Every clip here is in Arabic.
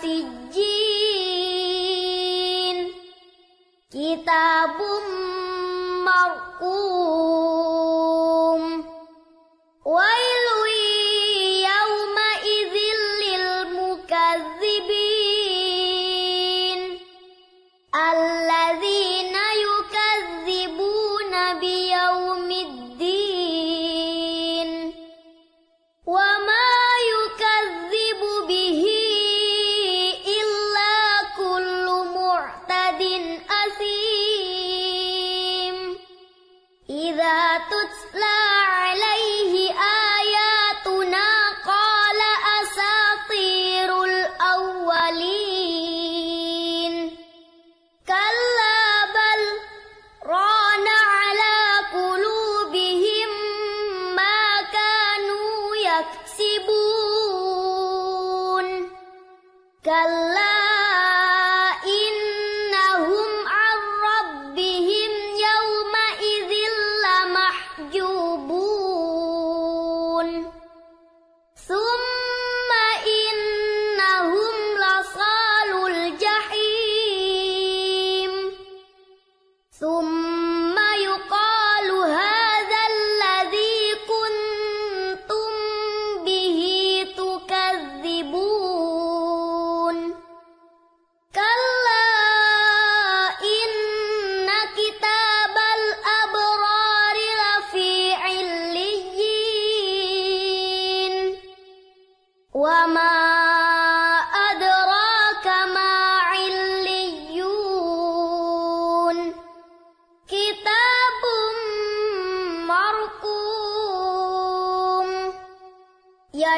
sijjin kitabum marqum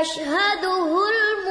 يشهده المؤمنون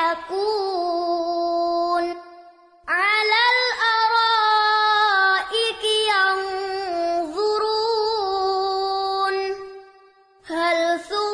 يضحكون على الأرائك ينظرون هل ثم